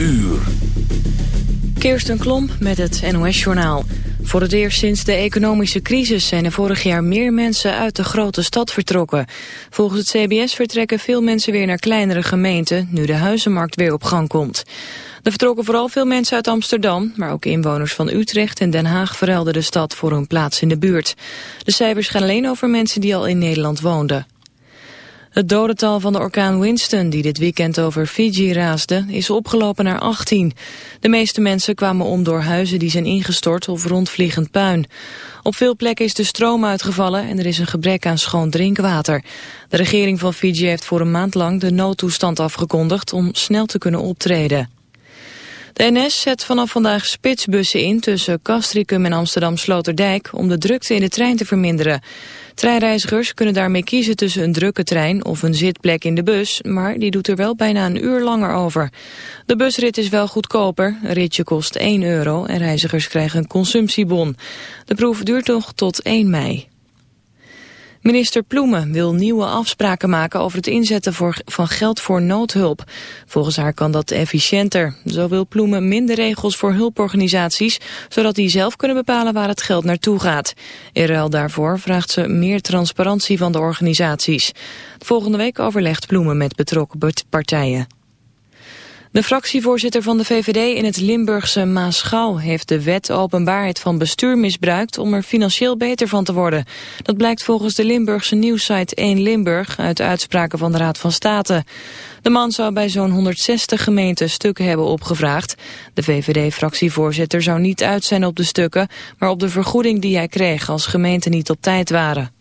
uur. Kirsten Klomp met het NOS-journaal. Voor het eerst sinds de economische crisis zijn er vorig jaar meer mensen uit de grote stad vertrokken. Volgens het CBS vertrekken veel mensen weer naar kleinere gemeenten, nu de huizenmarkt weer op gang komt. Er vertrokken vooral veel mensen uit Amsterdam, maar ook inwoners van Utrecht en Den Haag verruilden de stad voor hun plaats in de buurt. De cijfers gaan alleen over mensen die al in Nederland woonden. Het dodental van de orkaan Winston, die dit weekend over Fiji raasde, is opgelopen naar 18. De meeste mensen kwamen om door huizen die zijn ingestort of rondvliegend puin. Op veel plekken is de stroom uitgevallen en er is een gebrek aan schoon drinkwater. De regering van Fiji heeft voor een maand lang de noodtoestand afgekondigd om snel te kunnen optreden. De zet vanaf vandaag spitsbussen in tussen Castricum en Amsterdam-Sloterdijk om de drukte in de trein te verminderen. Treinreizigers kunnen daarmee kiezen tussen een drukke trein of een zitplek in de bus, maar die doet er wel bijna een uur langer over. De busrit is wel goedkoper, een ritje kost 1 euro en reizigers krijgen een consumptiebon. De proef duurt nog tot 1 mei. Minister Ploemen wil nieuwe afspraken maken over het inzetten van geld voor noodhulp. Volgens haar kan dat efficiënter. Zo wil Ploemen minder regels voor hulporganisaties, zodat die zelf kunnen bepalen waar het geld naartoe gaat. In ruil daarvoor vraagt ze meer transparantie van de organisaties. Volgende week overlegt Ploemen met betrokken partijen. De fractievoorzitter van de VVD in het Limburgse Maasgouw heeft de wet openbaarheid van bestuur misbruikt om er financieel beter van te worden. Dat blijkt volgens de Limburgse nieuwsite 1 Limburg uit uitspraken van de Raad van State. De man zou bij zo'n 160 gemeenten stukken hebben opgevraagd. De VVD-fractievoorzitter zou niet uit zijn op de stukken, maar op de vergoeding die hij kreeg als gemeenten niet op tijd waren.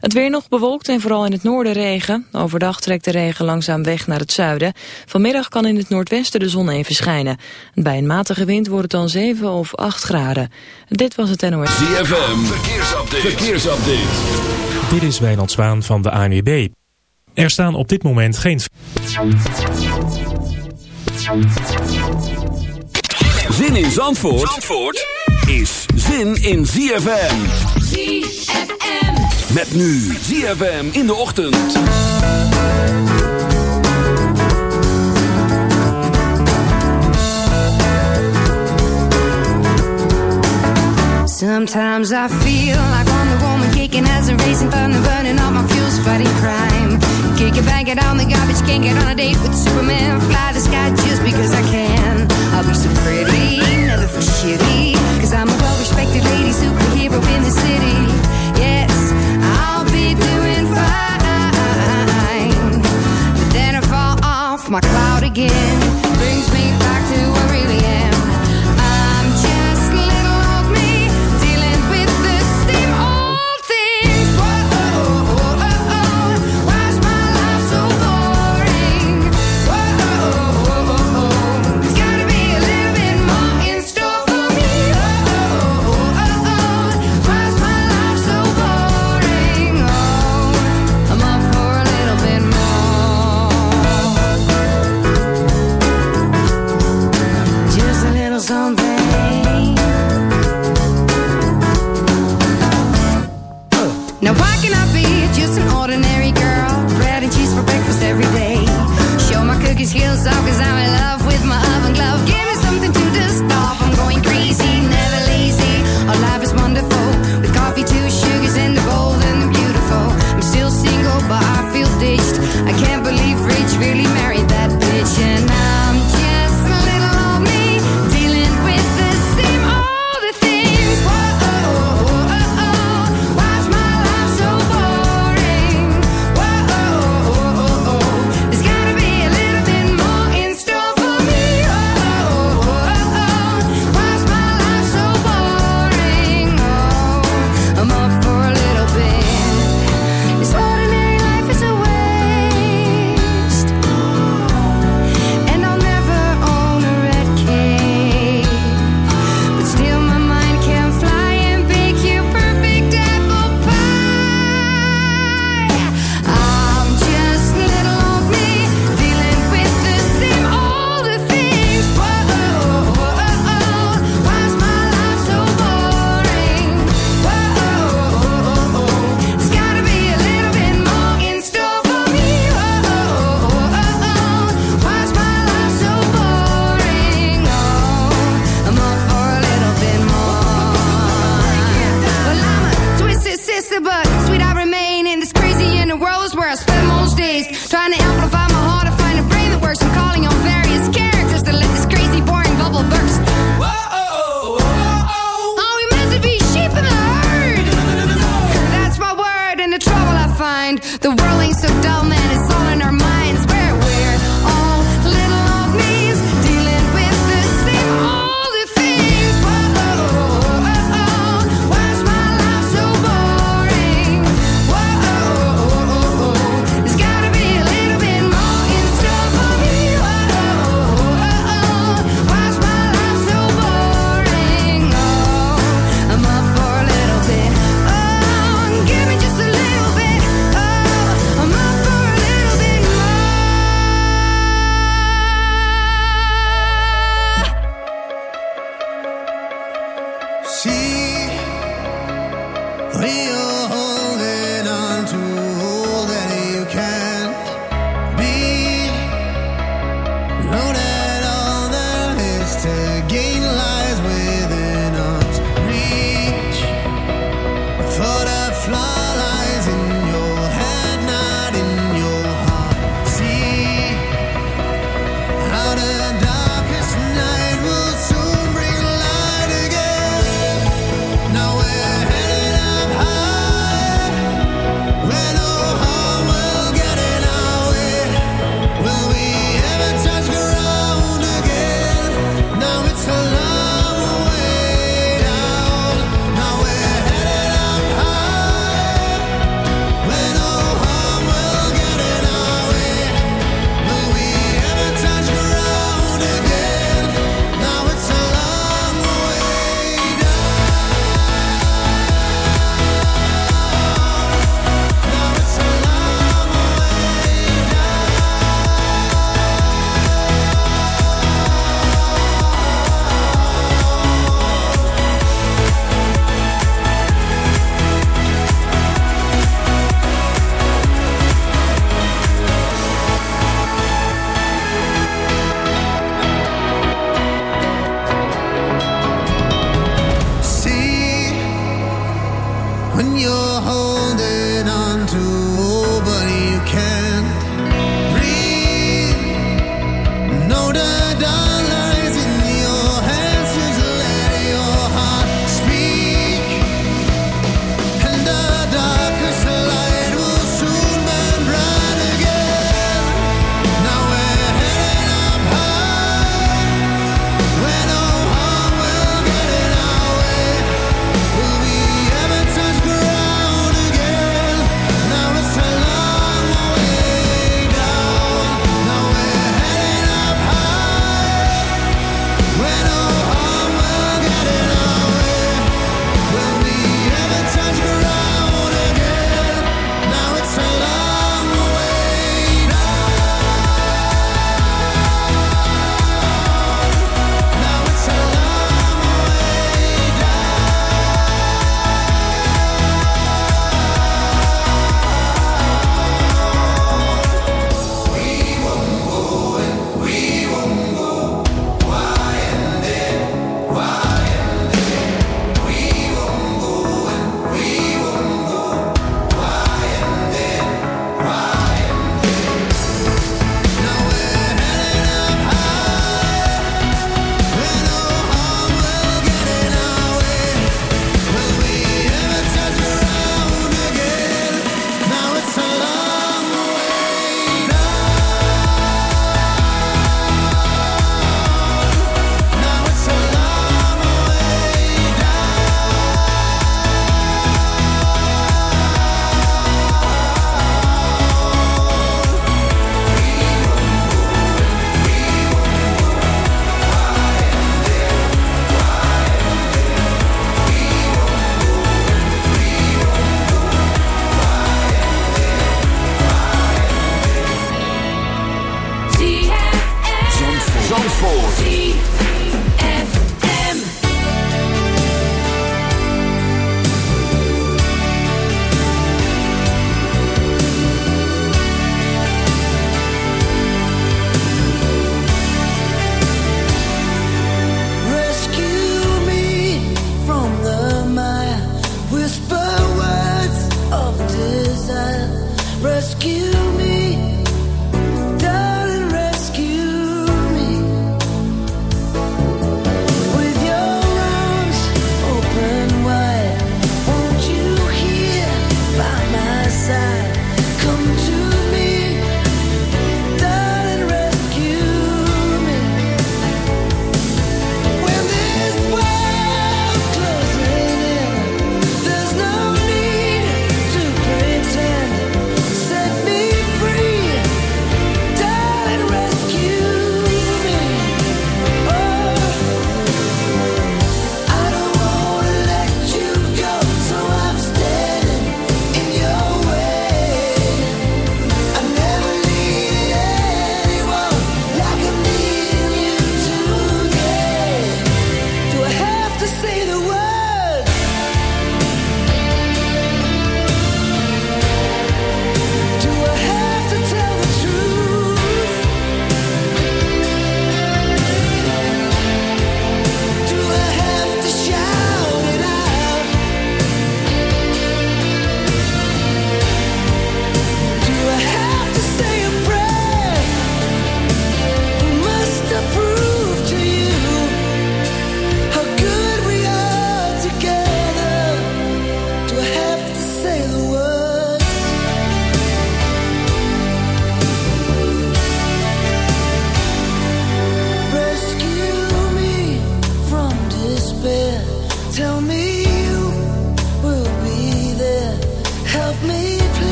Het weer nog bewolkt en vooral in het noorden regen. Overdag trekt de regen langzaam weg naar het zuiden. Vanmiddag kan in het noordwesten de zon even schijnen. Bij een matige wind wordt het dan 7 of 8 graden. Dit was het NOS. ZFM, verkeersupdate. verkeersupdate. Dit is Wijnand Zwaan van de ANWB. Er staan op dit moment geen... Zin in Zandvoort, Zandvoort is zin in ZFM. ZFM. Met nu ZFM in de ochtend. Sometimes I feel like I'm the woman kicking as a racing thunder, burning all my fuels, fighting crime. Kick it, bang it on the garbage, can't get on a date with Superman. Fly the sky just because I can. I'll be so pretty, never feel shitty. Cause I'm a well respected lady superhero in the city. My cloud again. Brings me these heels cause I'm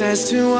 says to us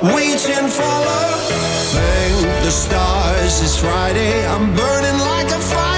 Waiting for love. Thank the stars, it's Friday. I'm burning like a fire.